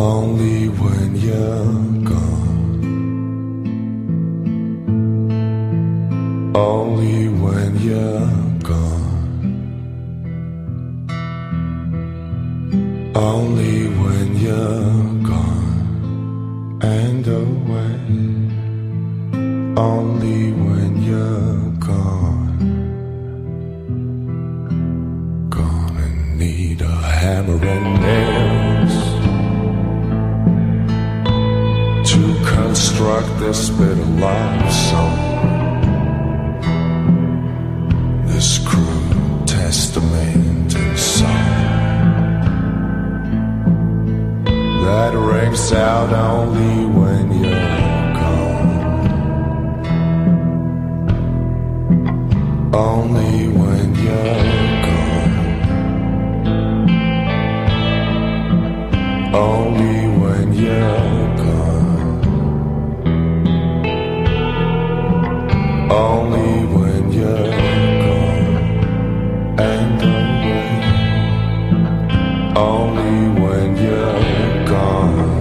when you're gone. Only when you're gone. Only when you're gone and away. Only when you're gone. Gonna need a hammer and nails construct this bit of love song. This crude testament and song that rings out only when you're gone. Only when you're gone. Only when you're when you're gone.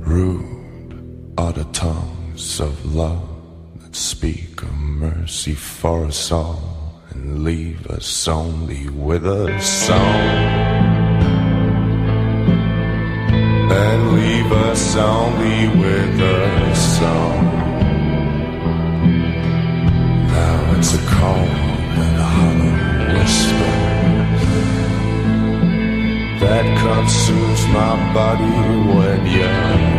Rude are the tongues of love that speak of mercy for us all and leave us only with a song. And leave us only with a body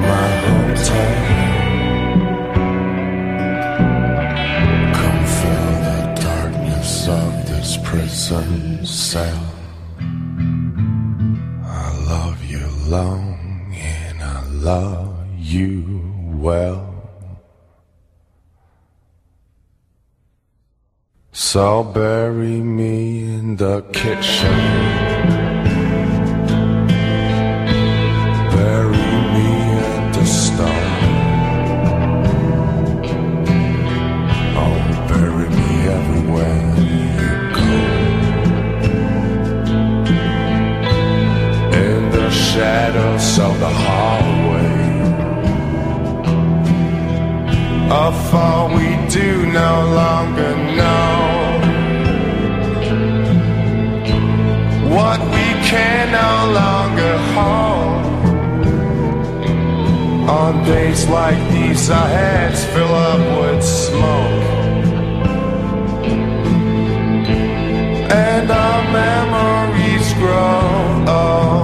my. Come the darkness of this prison cell. I love you long and I love you well. So bury me in the kitchen. all we do no longer know what we can no longer hold. On days like these, our heads fill up with smoke. And our memories grow old.